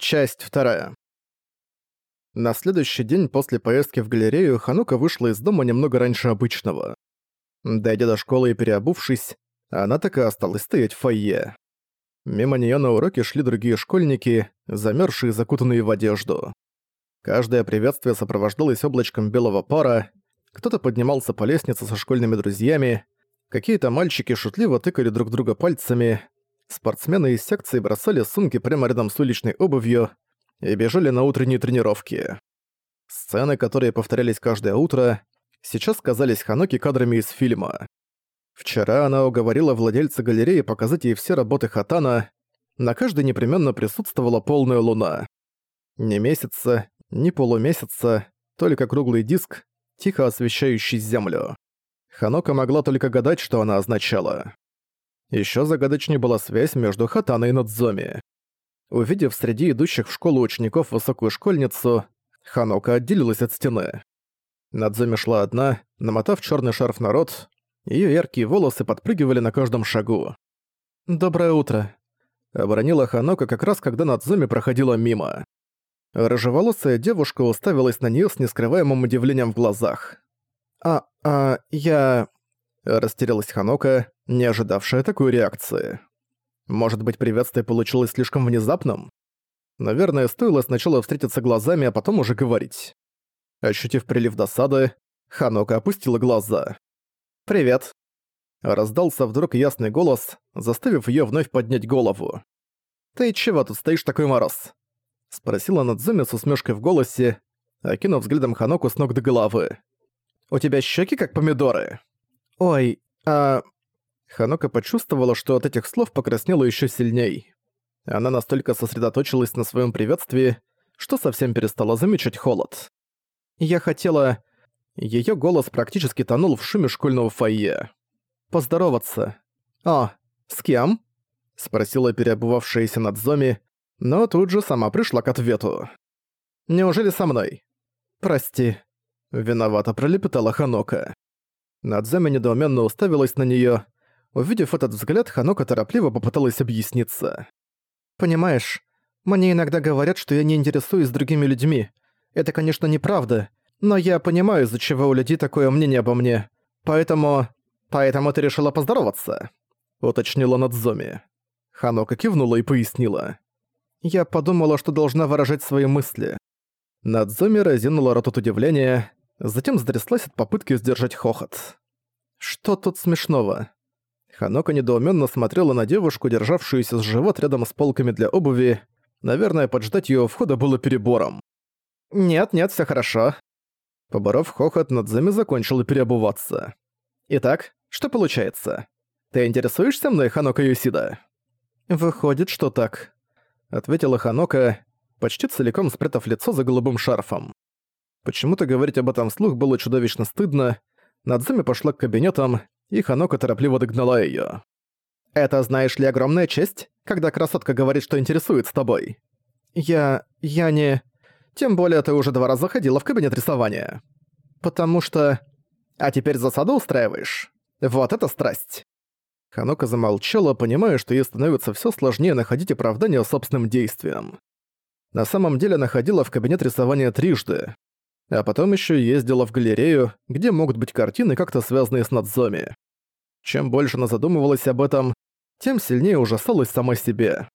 Часть вторая. На следующий день после поездки в галерею Ханука вышла из дома немного раньше обычного. Дойдя до школы и переобувшись, она так и осталась стоять в фойе. Мимо неё на уроке шли другие школьники, замерзшие и закутанные в одежду. Каждое приветствие сопровождалось облачком белого пара, кто-то поднимался по лестнице со школьными друзьями, какие-то мальчики шутливо тыкали друг друга пальцами, спортсмены из секции бросали сумки прямо рядом с уличной обувью и бежали на утренние тренировки. Сцены, которые повторялись каждое утро, сейчас казались Ханоки кадрами из фильма. Вчера она уговорила владельца галереи показать ей все работы Хатана, на каждой непременно присутствовала полная луна. Ни месяца, ни полумесяца, только круглый диск, тихо освещающий землю. Ханока могла только гадать, что она означала. Ещё загадочнее была связь между Хатаной и Надзоми. Увидев среди идущих в школу учеников высокую школьницу, Ханока отделилась от стены. Надзоми шла одна, намотав чёрный шарф на рот, её яркие волосы подпрыгивали на каждом шагу. «Доброе утро», — оборонила Ханока как раз когда Надзоми проходила мимо. Рыжеволосая девушка уставилась на неё с нескрываемым удивлением в глазах. «А, а, я...» Растерялась Ханока, не ожидавшая такой реакции. Может быть, приветствие получилось слишком внезапным? Наверное, стоило сначала встретиться глазами, а потом уже говорить. Ощутив прилив досады, Ханока опустила глаза. «Привет». Раздался вдруг ясный голос, заставив её вновь поднять голову. «Ты чего тут стоишь такой мороз?» Спросила Надзуми с усмешкой в голосе, окинув взглядом Ханоку с ног до головы. «У тебя щеки как помидоры?» «Ой, а...» Ханока почувствовала, что от этих слов покраснела еще сильней. Она настолько сосредоточилась на своем приветствии, что совсем перестала замечать холод. «Я хотела...» Её голос практически тонул в шуме школьного фойе. «Поздороваться». «О, с кем?» Спросила переобувавшаяся Надзоми, но тут же сама пришла к ответу. «Неужели со мной?» «Прости». Виновато пролепетала Ханока. Надзами недоуменно уставилась на неё. Увидев этот взгляд, Ханока торопливо попыталась объясниться. «Понимаешь, мне иногда говорят, что я не интересуюсь другими людьми. Это, конечно, неправда, но я понимаю, из-за чего у людей такое мнение обо мне. Поэтому... Поэтому ты решила поздороваться?» Уточнила Надзоми. Ханока кивнула и пояснила. «Я подумала, что должна выражать свои мысли». Надзоми разинула рот от удивления, затем затряслась от попытки сдержать хохот. «Что тут смешного?» Ханока недоуменно смотрела на девушку, державшуюся с живот рядом с полками для обуви. Наверное, поджидать ее входа было перебором. «Нет, нет, все хорошо». Поборов хохот, Надзами закончила переобуваться. «Итак, что получается? Ты интересуешься мной, Ханока Юсида?» «Выходит, что так», — ответила Ханока, почти целиком спрятав лицо за голубым шарфом. Почему-то говорить об этом вслух было чудовищно стыдно. Надзуми пошла к кабинетам, и Ханока торопливо догнала её. «Это, знаешь ли, огромная честь, когда красотка говорит, что интересуется тобой». «Я... я не...» «Тем более ты уже два раза ходила в кабинет рисования». «Потому что...» «А теперь засаду устраиваешь? Вот это страсть!» Ханока замолчала, понимая, что ей становится всё сложнее находить оправдание собственным действиям. На самом деле она ходила в кабинет рисования трижды а потом еще ездила в галерею, где могут быть картины, как-то связанные с Надзоми. Чем больше она задумывалась об этом, тем сильнее ужасалась сама себе.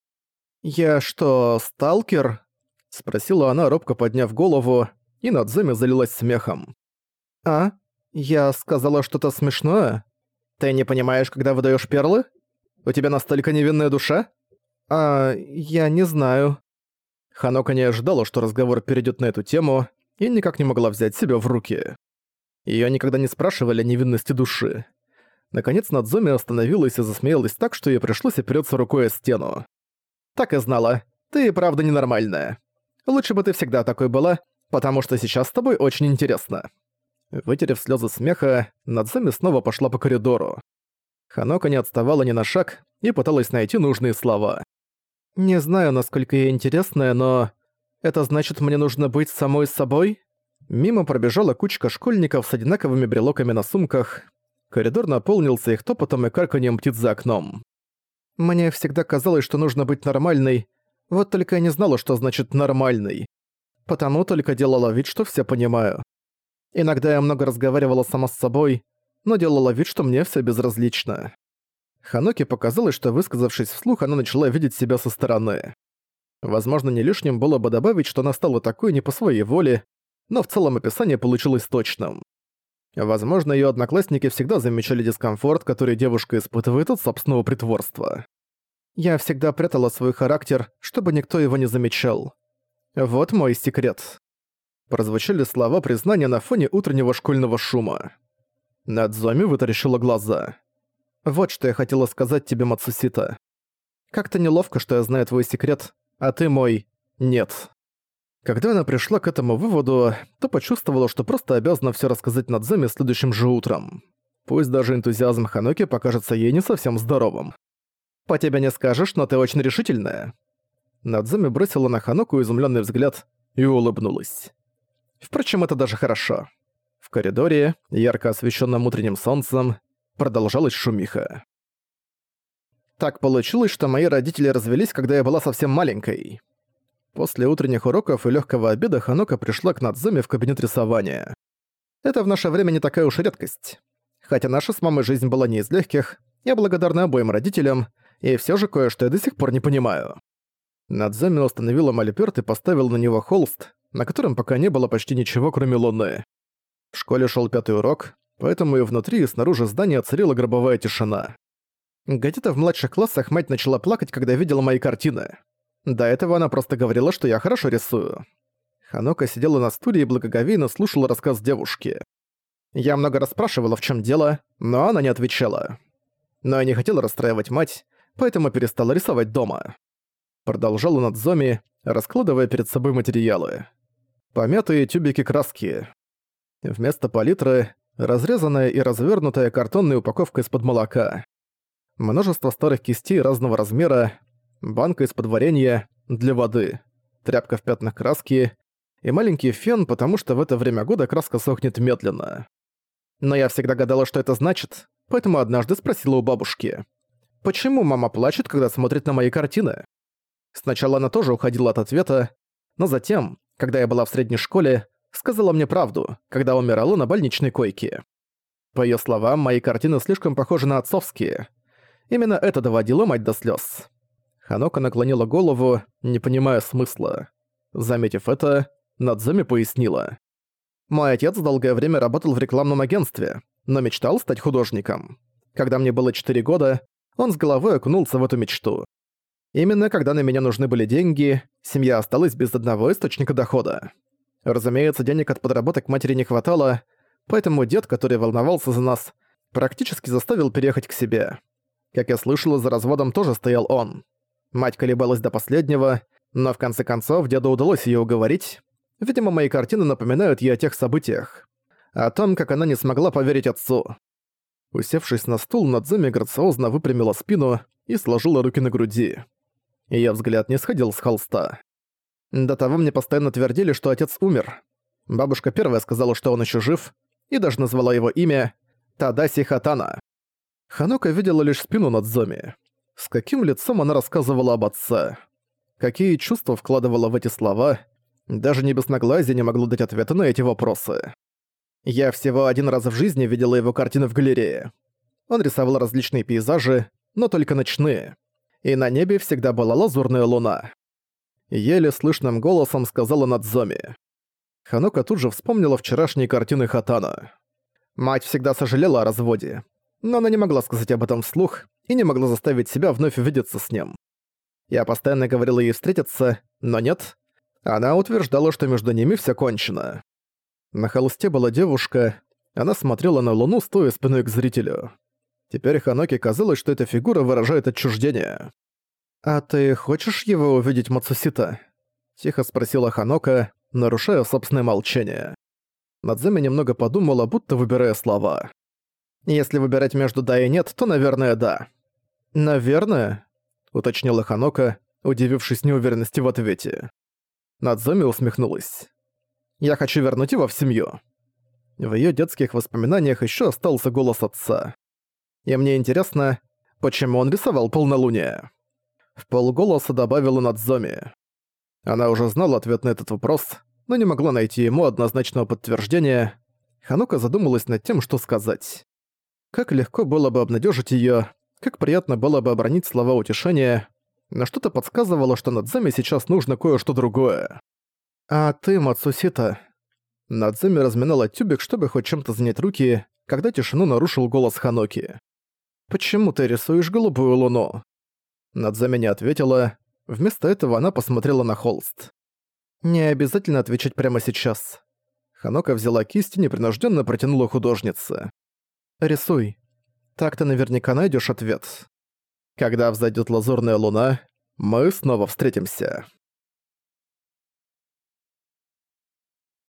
«Я что, сталкер?» — спросила она, робко подняв голову, и Надзоми залилась смехом. «А? Я сказала что-то смешное? Ты не понимаешь, когда выдаешь перлы? У тебя настолько невинная душа?» «А, я не знаю». Ханока не ожидала, что разговор перейдет на эту тему, и никак не могла взять себя в руки. Её никогда не спрашивали о невинности души. Наконец Надзоми остановилась и засмеялась так, что ей пришлось опереться рукой о стену. «Так и знала. Ты правда ненормальная. Лучше бы ты всегда такой была, потому что сейчас с тобой очень интересно». Вытерев слезы смеха, Надзоми снова пошла по коридору. Ханока не отставала ни на шаг и пыталась найти нужные слова. «Не знаю, насколько я интересная, но...» Это значит, мне нужно быть самой собой? Мимо пробежала кучка школьников с одинаковыми брелоками на сумках. Коридор наполнился их топотом и карканьем птиц за окном. Мне всегда казалось, что нужно быть нормальной. Вот только я не знала, что значит «нормальный». Потому только делала вид, что все понимаю. Иногда я много разговаривала сама с собой, но делала вид, что мне все безразлично. Ханоки показалось, что высказавшись вслух, она начала видеть себя со стороны. Возможно, не лишним было бы добавить, что она стала такой не по своей воле, но в целом описание получилось точным. Возможно, ее одноклассники всегда замечали дискомфорт, который девушка испытывает от собственного притворства. Я всегда прятала свой характер, чтобы никто его не замечал. Вот мой секрет. Прозвучали слова признания на фоне утреннего школьного шума. Надзоми вытаращила глаза. «Вот что я хотела сказать тебе, Мацусита. Как-то неловко, что я знаю твой секрет, а ты мой «нет». Когда она пришла к этому выводу, то почувствовала, что просто обязана все рассказать Надземе следующим же утром. Пусть даже энтузиазм Ханоки покажется ей не совсем здоровым. «По тебе не скажешь, но ты очень решительная». Надзуми бросила на Ханоку изумленный взгляд и улыбнулась. Впрочем, это даже хорошо. В коридоре, ярко освещенном утренним солнцем, продолжалась шумиха. Так получилось, что мои родители развелись, когда я была совсем маленькой. После утренних уроков и легкого обеда Ханока пришла к Надзуме в кабинет рисования. Это в наше время не такая уж редкость. Хотя наша с мамой жизнь была не из легких, я благодарна обоим родителям, и все же кое-что я до сих пор не понимаю. Надзуми установила мольберт и поставила на него холст, на котором пока не было почти ничего, кроме луны. В школе шел пятый урок, поэтому и внутри, и снаружи здания царила гробовая тишина. Где-то в младших классах мать начала плакать, когда видела мои картины. До этого она просто говорила, что я хорошо рисую. Ханока сидела на стуле и благоговейно слушала рассказ девушки. Я много расспрашивала, в чем дело, но она не отвечала. Но я не хотела расстраивать мать, поэтому перестала рисовать дома. Продолжала Надзоми, раскладывая перед собой материалы. Помятые тюбики краски. Вместо палитры — разрезанная и развернутая картонная упаковка из-под молока. Множество старых кистей разного размера, банка из-под варенья для воды, тряпка в пятнах краски и маленький фен, потому что в это время года краска сохнет медленно. Но я всегда гадала, что это значит, поэтому однажды спросила у бабушки. «Почему мама плачет, когда смотрит на мои картины?» Сначала она тоже уходила от ответа, но затем, когда я была в средней школе, сказала мне правду, когда умирала на больничной койке. По её словам, мои картины слишком похожи на отцовские. Именно это доводило мать до слёз. Ханока наклонила голову, не понимая смысла. Заметив это, Надзами пояснила. «Мой отец долгое время работал в рекламном агентстве, но мечтал стать художником. Когда мне было 4 года, он с головой окунулся в эту мечту. Именно когда на меня нужны были деньги, семья осталась без одного источника дохода. Разумеется, денег от подработок матери не хватало, поэтому дед, который волновался за нас, практически заставил переехать к себе. Как я слышала, за разводом тоже стоял он. Мать колебалась до последнего, но в конце концов деду удалось её уговорить. Видимо, мои картины напоминают ей о тех событиях. О том, как она не смогла поверить отцу. Усевшись на стул, Надзуми грациозно выпрямила спину и сложила руки на груди. Её взгляд не сходил с холста. До того мне постоянно твердили, что отец умер. Бабушка первая сказала, что он ещё жив, и даже назвала его имя Тадаси Хатана. Ханока видела лишь спину Надзоми. С каким лицом она рассказывала об отце. Какие чувства вкладывала в эти слова. Даже небесноглазие не могло дать ответа на эти вопросы. Я всего один раз в жизни видела его картины в галерее. Он рисовал различные пейзажи, но только ночные и на небе всегда была лазурная луна. Еле слышным голосом сказала Надзоми. Ханока тут же вспомнила вчерашние картины Хатана. Мать всегда сожалела о разводе, но она не могла сказать об этом вслух и не могла заставить себя вновь увидеться с ним. Я постоянно говорила ей встретиться, но нет. Она утверждала, что между ними все кончено. На холсте была девушка, она смотрела на луну, стоя спиной к зрителю. Теперь Ханоке казалось, что эта фигура выражает отчуждение. «А ты хочешь его увидеть, Мацусита?» — тихо спросила Ханока, нарушая собственное молчание. Надземи немного подумала, будто выбирая слова. «Если выбирать между «да» и «нет», то, наверное, «да». «Наверное?» — уточнила Ханока, удивившись неуверенности в ответе. Надзоми усмехнулась. «Я хочу вернуть его в семью». В её детских воспоминаниях ещё остался голос отца. И мне интересно, почему он рисовал полнолуние. В полголоса добавила Надзоми. Она уже знала ответ на этот вопрос, но не могла найти ему однозначного подтверждения. Ханука задумалась над тем, что сказать. Как легко было бы обнадежить ее, как приятно было бы обронить слова утешения, но что-то подсказывало, что Надзами сейчас нужно кое-что другое. «А ты, Мацусита...» Надзами разминала тюбик, чтобы хоть чем-то занять руки, когда тишину нарушил голос Ханоки. «Почему ты рисуешь голубую луну?» Надзами не ответила. Вместо этого она посмотрела на холст. «Не обязательно отвечать прямо сейчас». Ханока взяла кисть и непринужденно протянула художнице. «Рисуй. Так ты наверняка найдешь ответ. Когда взойдет лазурная луна, мы снова встретимся».